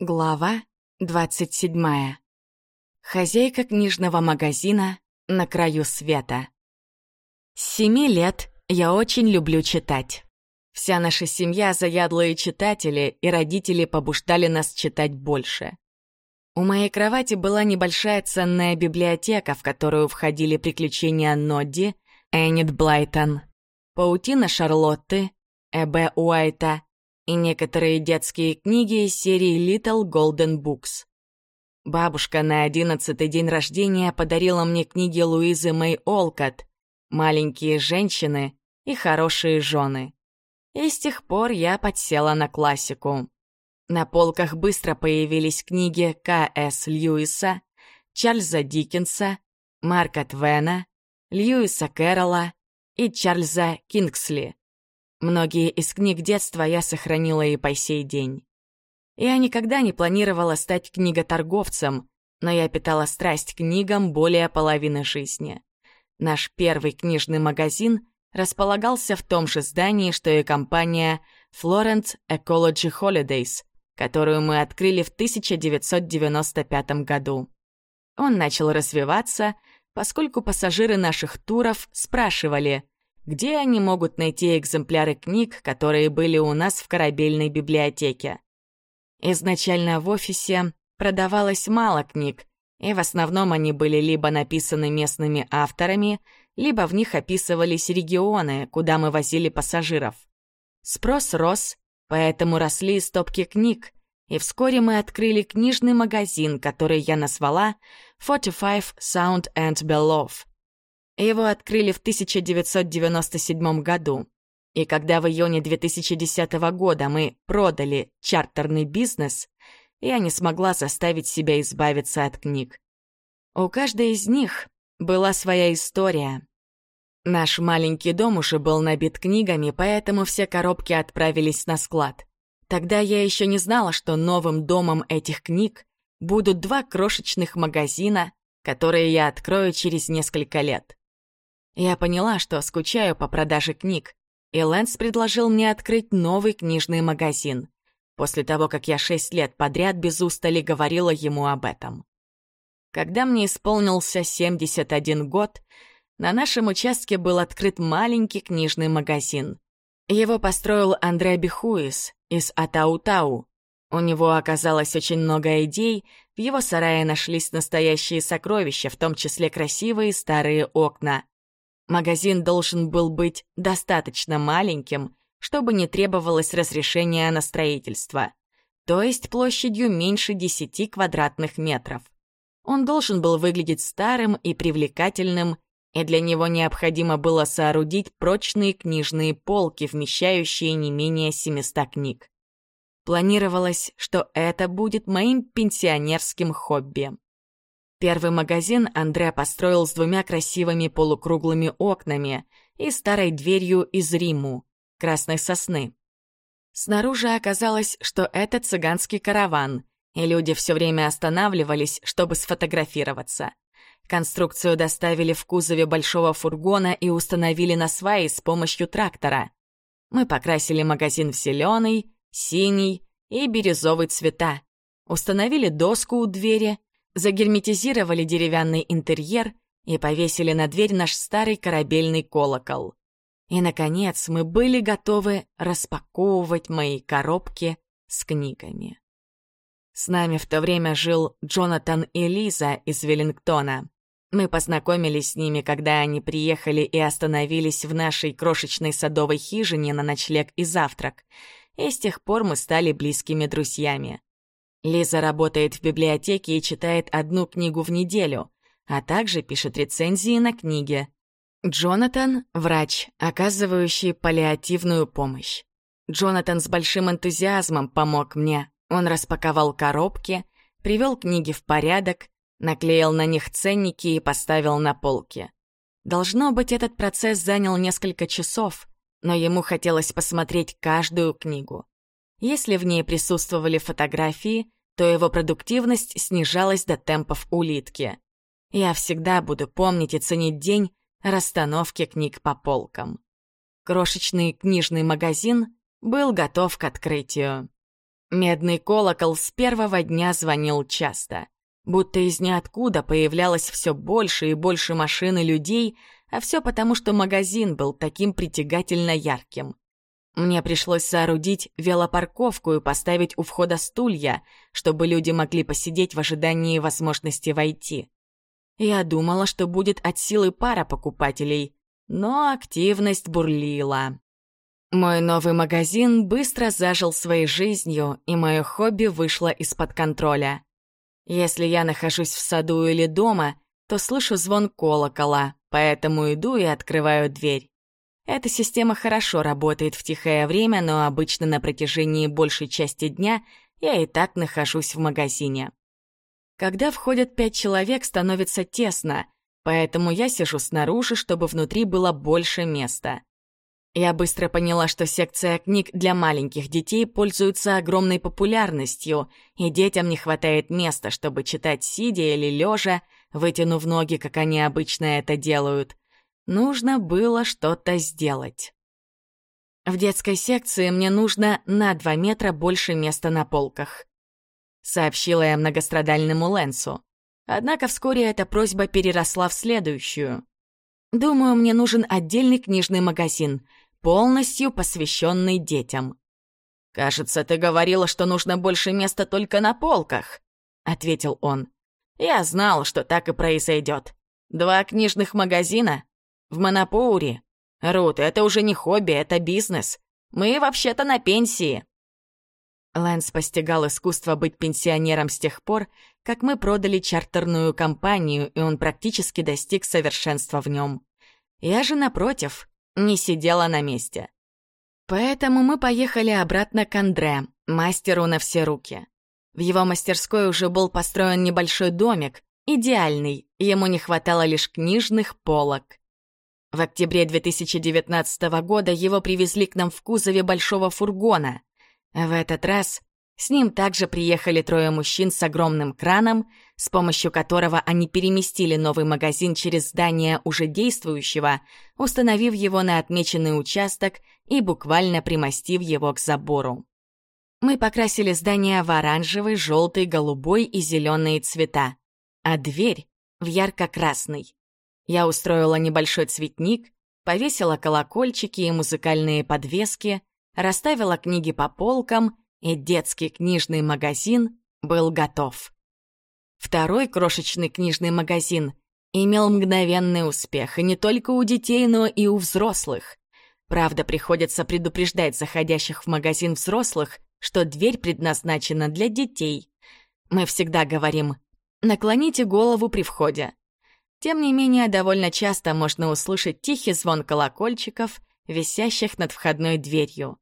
Глава 27. Хозяйка книжного магазина на краю света. С семи лет я очень люблю читать. Вся наша семья — заядлые читатели, и родители побуждали нас читать больше. У моей кровати была небольшая ценная библиотека, в которую входили приключения Нодди, Эннет Блайтон, Паутина Шарлотты, Эбе Уайта — и некоторые детские книги из серии Little Golden Books. Бабушка на одиннадцатый день рождения подарила мне книги Луизы Мэй Олкот «Маленькие женщины» и «Хорошие жены». И с тех пор я подсела на классику. На полках быстро появились книги К.С. Льюиса, Чарльза Диккенса, Марка Твена, Льюиса Кэрролла и Чарльза Кингсли. Многие из книг детства я сохранила и по сей день. Я никогда не планировала стать книготорговцем, но я питала страсть книгам более половины жизни. Наш первый книжный магазин располагался в том же здании, что и компания Florence Ecology Holidays, которую мы открыли в 1995 году. Он начал развиваться, поскольку пассажиры наших туров спрашивали, где они могут найти экземпляры книг, которые были у нас в корабельной библиотеке. Изначально в офисе продавалось мало книг, и в основном они были либо написаны местными авторами, либо в них описывались регионы, куда мы возили пассажиров. Спрос рос, поэтому росли стопки книг, и вскоре мы открыли книжный магазин, который я назвала «45 Sound and Below», его открыли в 1997 году. И когда в июне 2010 года мы продали чартерный бизнес, я не смогла заставить себя избавиться от книг. У каждой из них была своя история. Наш маленький дом уже был набит книгами, поэтому все коробки отправились на склад. Тогда я еще не знала, что новым домом этих книг будут два крошечных магазина, которые я открою через несколько лет. Я поняла, что скучаю по продаже книг, и Лэнс предложил мне открыть новый книжный магазин, после того, как я шесть лет подряд без устали говорила ему об этом. Когда мне исполнился 71 год, на нашем участке был открыт маленький книжный магазин. Его построил Андре Бихуис из Атау-Тау. У него оказалось очень много идей, в его сарае нашлись настоящие сокровища, в том числе красивые старые окна. Магазин должен был быть достаточно маленьким, чтобы не требовалось разрешения на строительство, то есть площадью меньше 10 квадратных метров. Он должен был выглядеть старым и привлекательным, и для него необходимо было соорудить прочные книжные полки, вмещающие не менее 700 книг. Планировалось, что это будет моим пенсионерским хобби. Первый магазин Андре построил с двумя красивыми полукруглыми окнами и старой дверью из Риму, красной сосны. Снаружи оказалось, что это цыганский караван, и люди все время останавливались, чтобы сфотографироваться. Конструкцию доставили в кузове большого фургона и установили на сваи с помощью трактора. Мы покрасили магазин в зеленый, синий и бирюзовый цвета, установили доску у двери загерметизировали деревянный интерьер и повесили на дверь наш старый корабельный колокол. И, наконец, мы были готовы распаковывать мои коробки с книгами. С нами в то время жил Джонатан и Лиза из Веллингтона. Мы познакомились с ними, когда они приехали и остановились в нашей крошечной садовой хижине на ночлег и завтрак, и с тех пор мы стали близкими друзьями. Лиза работает в библиотеке и читает одну книгу в неделю, а также пишет рецензии на книги. Джонатан — врач, оказывающий паллиативную помощь. Джонатан с большим энтузиазмом помог мне. Он распаковал коробки, привел книги в порядок, наклеил на них ценники и поставил на полки. Должно быть, этот процесс занял несколько часов, но ему хотелось посмотреть каждую книгу. Если в ней присутствовали фотографии, то его продуктивность снижалась до темпов улитки. Я всегда буду помнить и ценить день расстановки книг по полкам. Крошечный книжный магазин был готов к открытию. Медный колокол с первого дня звонил часто. Будто из ниоткуда появлялось все больше и больше машин и людей, а все потому, что магазин был таким притягательно ярким. Мне пришлось соорудить велопарковку и поставить у входа стулья, чтобы люди могли посидеть в ожидании возможности войти. Я думала, что будет от силы пара покупателей, но активность бурлила. Мой новый магазин быстро зажил своей жизнью, и мое хобби вышло из-под контроля. Если я нахожусь в саду или дома, то слышу звон колокола, поэтому иду и открываю дверь. Эта система хорошо работает в тихое время, но обычно на протяжении большей части дня я и так нахожусь в магазине. Когда входят пять человек, становится тесно, поэтому я сижу снаружи, чтобы внутри было больше места. Я быстро поняла, что секция книг для маленьких детей пользуется огромной популярностью, и детям не хватает места, чтобы читать сидя или лежа, вытянув ноги, как они обычно это делают. Нужно было что-то сделать. В детской секции мне нужно на 2 метра больше места на полках. Сообщила я многострадальному Лэнсу. Однако вскоре эта просьба переросла в следующую. Думаю, мне нужен отдельный книжный магазин, полностью посвященный детям. «Кажется, ты говорила, что нужно больше места только на полках», — ответил он. «Я знал, что так и произойдет. Два книжных магазина? В Монопоуре? Рут, это уже не хобби, это бизнес. Мы вообще-то на пенсии». Лэнс постигал искусство быть пенсионером с тех пор, как мы продали чартерную компанию, и он практически достиг совершенства в нем. Я же, напротив, не сидела на месте. Поэтому мы поехали обратно к Андре, мастеру на все руки. В его мастерской уже был построен небольшой домик, идеальный, ему не хватало лишь книжных полок. В октябре 2019 года его привезли к нам в кузове большого фургона. В этот раз с ним также приехали трое мужчин с огромным краном, с помощью которого они переместили новый магазин через здание уже действующего, установив его на отмеченный участок и буквально примостив его к забору. Мы покрасили здание в оранжевый, желтый, голубой и зеленые цвета, а дверь — в ярко-красный. Я устроила небольшой цветник, повесила колокольчики и музыкальные подвески, расставила книги по полкам — и детский книжный магазин был готов. Второй крошечный книжный магазин имел мгновенный успех, и не только у детей, но и у взрослых. Правда, приходится предупреждать заходящих в магазин взрослых, что дверь предназначена для детей. Мы всегда говорим «наклоните голову при входе». Тем не менее, довольно часто можно услышать тихий звон колокольчиков, висящих над входной дверью.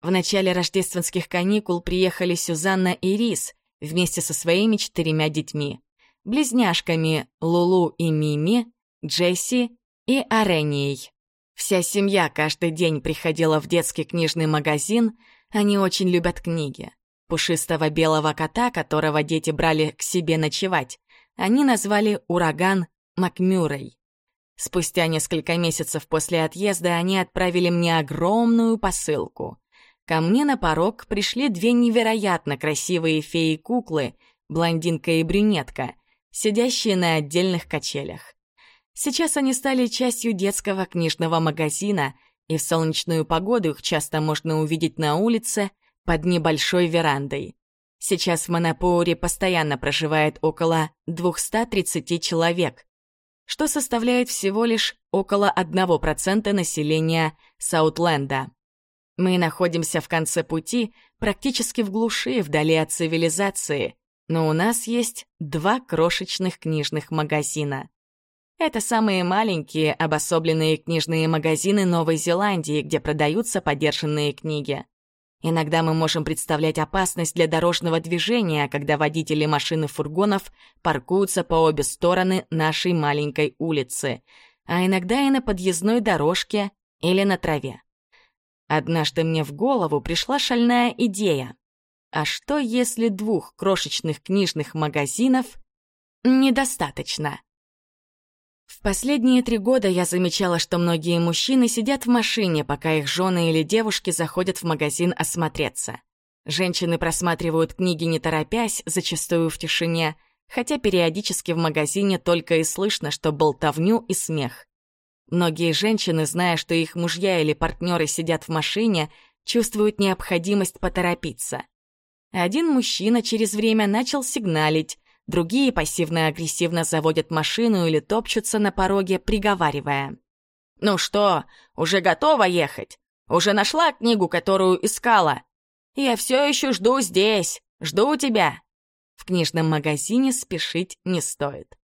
В начале рождественских каникул приехали Сюзанна и Рис вместе со своими четырьмя детьми. Близняшками Лулу и Мими, Джесси и Аренией. Вся семья каждый день приходила в детский книжный магазин, они очень любят книги. Пушистого белого кота, которого дети брали к себе ночевать, они назвали «Ураган Макмюррей». Спустя несколько месяцев после отъезда они отправили мне огромную посылку. Ко мне на порог пришли две невероятно красивые феи-куклы, блондинка и брюнетка, сидящие на отдельных качелях. Сейчас они стали частью детского книжного магазина, и в солнечную погоду их часто можно увидеть на улице под небольшой верандой. Сейчас в Монопоуре постоянно проживает около 230 человек, что составляет всего лишь около 1% населения Саутленда. Мы находимся в конце пути, практически в глуши, вдали от цивилизации, но у нас есть два крошечных книжных магазина. Это самые маленькие обособленные книжные магазины Новой Зеландии, где продаются подержанные книги. Иногда мы можем представлять опасность для дорожного движения, когда водители машин и фургонов паркуются по обе стороны нашей маленькой улицы, а иногда и на подъездной дорожке или на траве. Однажды мне в голову пришла шальная идея. А что, если двух крошечных книжных магазинов недостаточно? В последние три года я замечала, что многие мужчины сидят в машине, пока их жены или девушки заходят в магазин осмотреться. Женщины просматривают книги не торопясь, зачастую в тишине, хотя периодически в магазине только и слышно, что болтовню и смех. Многие женщины, зная, что их мужья или партнеры сидят в машине, чувствуют необходимость поторопиться. Один мужчина через время начал сигналить, другие пассивно-агрессивно заводят машину или топчутся на пороге, приговаривая. «Ну что, уже готова ехать? Уже нашла книгу, которую искала? Я все еще жду здесь, жду тебя!» В книжном магазине спешить не стоит.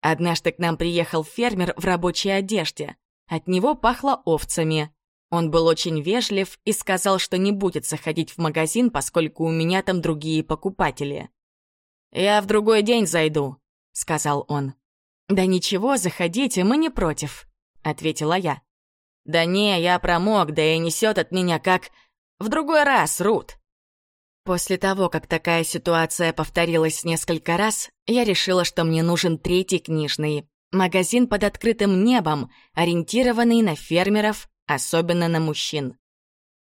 Однажды к нам приехал фермер в рабочей одежде. От него пахло овцами. Он был очень вежлив и сказал, что не будет заходить в магазин, поскольку у меня там другие покупатели. «Я в другой день зайду», — сказал он. «Да ничего, заходите, мы не против», — ответила я. «Да не, я промок, да и несет от меня как... В другой раз, Рут». После того, как такая ситуация повторилась несколько раз, я решила, что мне нужен третий книжный. Магазин под открытым небом, ориентированный на фермеров, особенно на мужчин.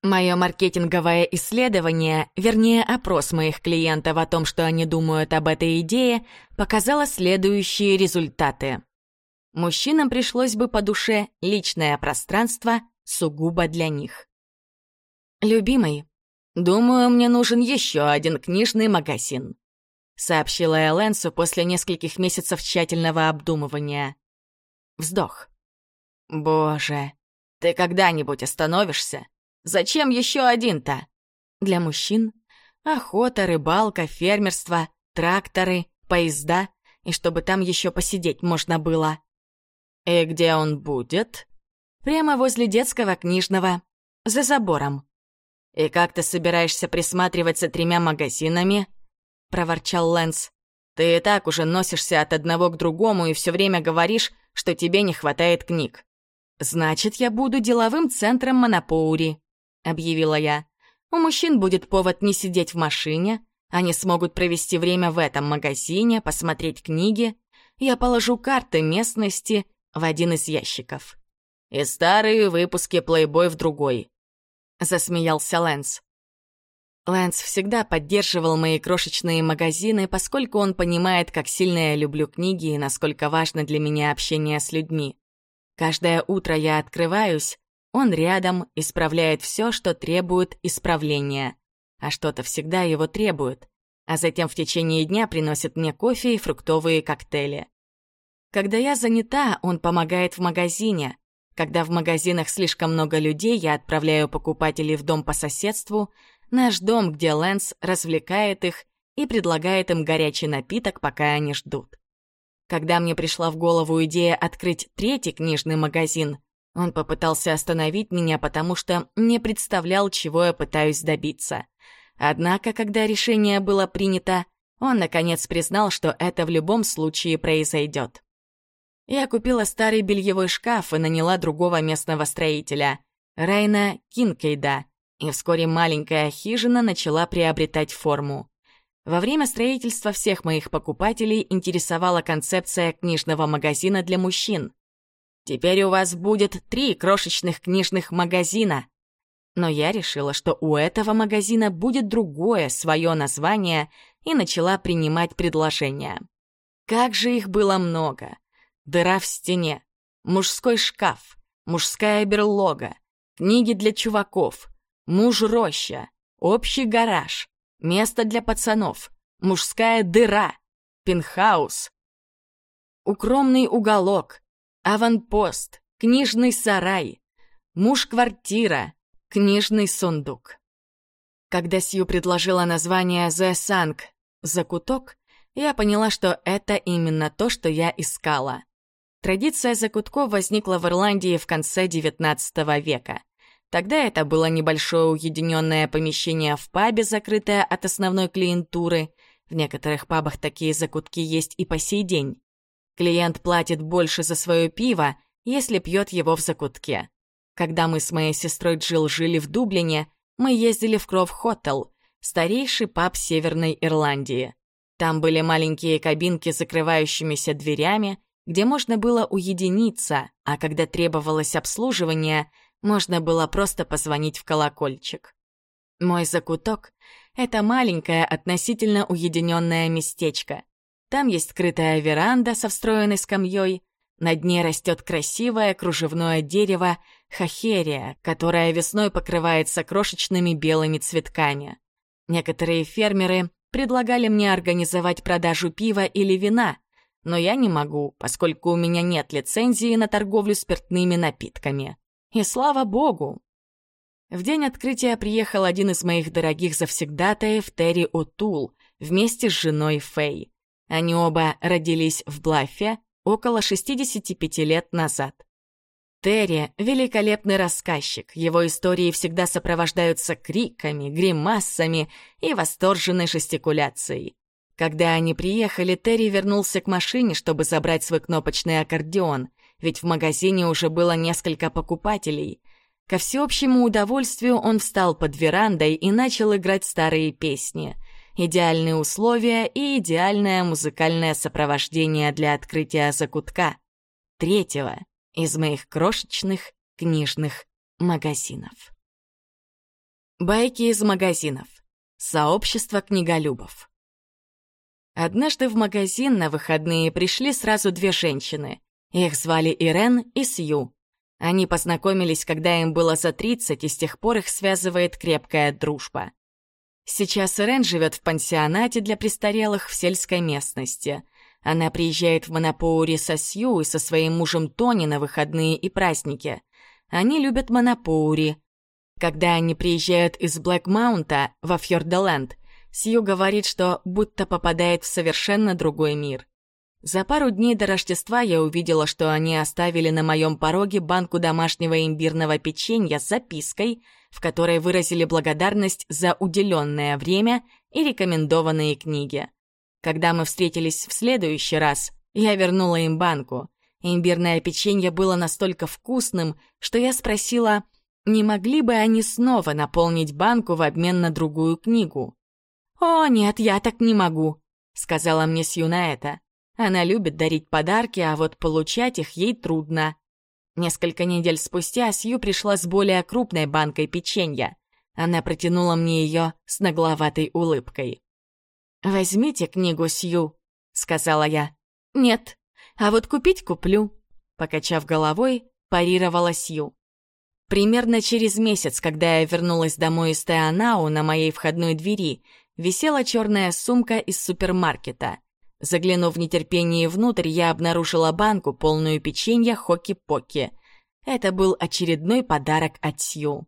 Мое маркетинговое исследование, вернее опрос моих клиентов о том, что они думают об этой идее, показало следующие результаты. Мужчинам пришлось бы по душе личное пространство сугубо для них. «Любимый, думаю, мне нужен еще один книжный магазин», сообщила Эленсу после нескольких месяцев тщательного обдумывания. Вздох. «Боже, ты когда-нибудь остановишься?» Зачем еще один-то? Для мужчин охота, рыбалка, фермерство, тракторы, поезда, и чтобы там еще посидеть можно было. И где он будет? Прямо возле детского книжного, за забором. И как ты собираешься присматривать за тремя магазинами? проворчал Лэнс. Ты и так уже носишься от одного к другому и все время говоришь, что тебе не хватает книг. Значит, я буду деловым центром Монопоури. — объявила я. «У мужчин будет повод не сидеть в машине, они смогут провести время в этом магазине, посмотреть книги. Я положу карты местности в один из ящиков. И старые выпуски Playboy в другой», — засмеялся Лэнс. Лэнс всегда поддерживал мои крошечные магазины, поскольку он понимает, как сильно я люблю книги и насколько важно для меня общение с людьми. Каждое утро я открываюсь, он рядом, исправляет все, что требует исправления. А что-то всегда его требует. А затем в течение дня приносит мне кофе и фруктовые коктейли. Когда я занята, он помогает в магазине. Когда в магазинах слишком много людей, я отправляю покупателей в дом по соседству, наш дом, где Лэнс развлекает их и предлагает им горячий напиток, пока они ждут. Когда мне пришла в голову идея открыть третий книжный магазин, он попытался остановить меня, потому что не представлял, чего я пытаюсь добиться. Однако, когда решение было принято, он, наконец, признал, что это в любом случае произойдет. Я купила старый бельевой шкаф и наняла другого местного строителя, Райна Кинкейда, и вскоре маленькая хижина начала приобретать форму. Во время строительства всех моих покупателей интересовала концепция книжного магазина для мужчин. Теперь у вас будет три крошечных книжных магазина. Но я решила, что у этого магазина будет другое свое название и начала принимать предложения. Как же их было много. Дыра в стене, мужской шкаф, мужская берлога, книги для чуваков, муж-роща, общий гараж, место для пацанов, мужская дыра, пентхаус, укромный уголок, аванпост, книжный сарай, муж-квартира, книжный сундук. Когда Сью предложила название «The Sang» — «Закуток», я поняла, что это именно то, что я искала. Традиция закутков возникла в Ирландии в конце XIX века. Тогда это было небольшое уединенное помещение в пабе, закрытое от основной клиентуры. В некоторых пабах такие закутки есть и по сей день. Клиент платит больше за свое пиво, если пьет его в закутке. Когда мы с моей сестрой Джилл жили в Дублине, мы ездили в Кров Хоттел, старейший паб Северной Ирландии. Там были маленькие кабинки с закрывающимися дверями, где можно было уединиться, а когда требовалось обслуживание, можно было просто позвонить в колокольчик. Мой закуток — это маленькое относительно уединенное местечко. Там есть скрытая веранда со встроенной скамьей, над ней растет красивое кружевное дерево хахерия, которое весной покрывается крошечными белыми цветками. Некоторые фермеры предлагали мне организовать продажу пива или вина, но я не могу, поскольку у меня нет лицензии на торговлю спиртными напитками. И слава богу! В день открытия приехал один из моих дорогих завсегдатаев Терри О'Тул вместе с женой Фэй. Они оба родились в Блаффе, около 65 лет назад. Терри — великолепный рассказчик, его истории всегда сопровождаются криками, гримасами и восторженной жестикуляцией. Когда они приехали, Терри вернулся к машине, чтобы забрать свой кнопочный аккордеон, ведь в магазине уже было несколько покупателей. Ко всеобщему удовольствию он встал под верандой и начал играть старые песни — идеальные условия и идеальное музыкальное сопровождение для открытия закутка. Третьего из моих крошечных книжных магазинов. Байки из магазинов. Сообщество книголюбов. Однажды в магазин на выходные пришли сразу две женщины. Их звали Ирен и Сью. Они познакомились, когда им было за 30, и с тех пор их связывает крепкая дружба. Сейчас Ирен живет в пансионате для престарелых в сельской местности. Она приезжает в Монопоури со Сью и со своим мужем Тони на выходные и праздники. Они любят Монопоури. Когда они приезжают из Блэк-Маунта во Фьорделенд, Сью говорит, что будто попадает в совершенно другой мир. За пару дней до Рождества я увидела, что они оставили на моем пороге банку домашнего имбирного печенья с запиской, в которой выразили благодарность за уделенное время и рекомендованные книги. Когда мы встретились в следующий раз, я вернула им банку. Имбирное печенье было настолько вкусным, что я спросила, не могли бы они снова наполнить банку в обмен на другую книгу. «О, нет, я так не могу», — сказала мне Сью на это. Она любит дарить подарки, а вот получать их ей трудно. Несколько недель спустя Сью пришла с более крупной банкой печенья. Она протянула мне ее с нагловатой улыбкой. «Возьмите книгу, Сью», — сказала я. «Нет, а вот купить куплю», — покачав головой, парировала Сью. Примерно через месяц, когда я вернулась домой из Теонау, на моей входной двери висела черная сумка из супермаркета. Заглянув в нетерпение внутрь, я обнаружила банку, полную печенья Хоки-Поки. Это был очередной подарок от Сью.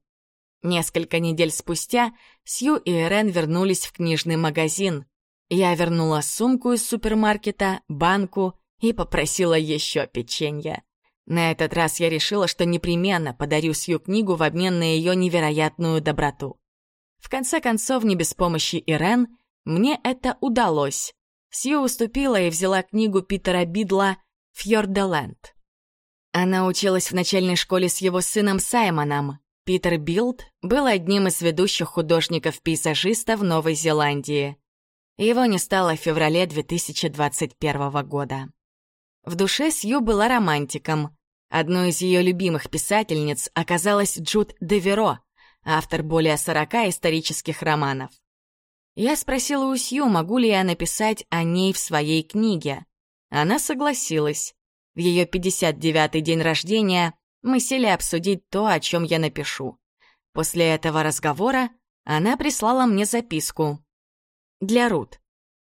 Несколько недель спустя Сью и Эрен вернулись в книжный магазин. Я вернула сумку из супермаркета, банку и попросила еще печенья. На этот раз я решила, что непременно подарю Сью книгу в обмен на ее невероятную доброту. В конце концов, не без помощи Ирен, мне это удалось. Сью уступила и взяла книгу Питера Бидла «Фьорделенд». Она училась в начальной школе с его сыном Саймоном. Питер Билд был одним из ведущих художников-пейзажистов Новой Зеландии. Его не стало в феврале 2021 года. В душе Сью была романтиком. Одной из ее любимых писательниц оказалась Джуд Деверо, автор более 40 исторических романов. Я спросила у Сью, могу ли я написать о ней в своей книге. Она согласилась. В ее 59-й день рождения мы сели обсудить то, о чем я напишу. После этого разговора она прислала мне записку. «Для Рут.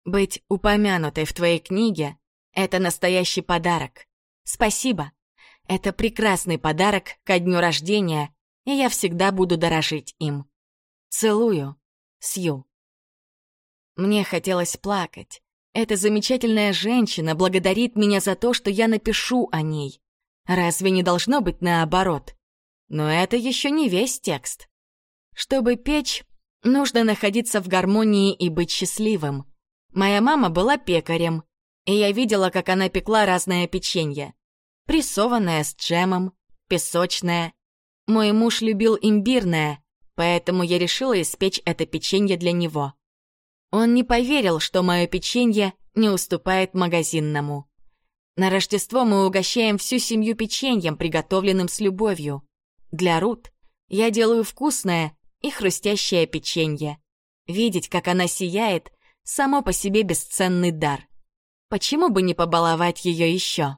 Быть упомянутой в твоей книге — это настоящий подарок. Спасибо. Это прекрасный подарок ко дню рождения, и я всегда буду дорожить им. Целую. Сью». Мне хотелось плакать. Эта замечательная женщина благодарит меня за то, что я напишу о ней. Разве не должно быть наоборот? Но это еще не весь текст. Чтобы печь, нужно находиться в гармонии и быть счастливым. Моя мама была пекарем, и я видела, как она пекла разное печенье. Прессованное с джемом, песочное. Мой муж любил имбирное, поэтому я решила испечь это печенье для него. Он не поверил, что мое печенье не уступает магазинному. На Рождество мы угощаем всю семью печеньем, приготовленным с любовью. Для Рут я делаю вкусное и хрустящее печенье. Видеть, как она сияет, само по себе бесценный дар. Почему бы не побаловать ее еще?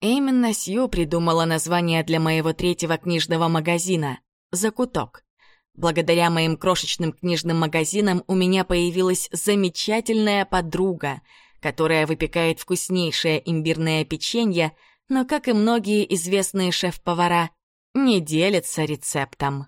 Именно Сью придумала название для моего третьего книжного магазина «Закуток». Благодаря моим крошечным книжным магазинам у меня появилась замечательная подруга, которая выпекает вкуснейшее имбирное печенье, но, как и многие известные шеф-повара, не делится рецептом.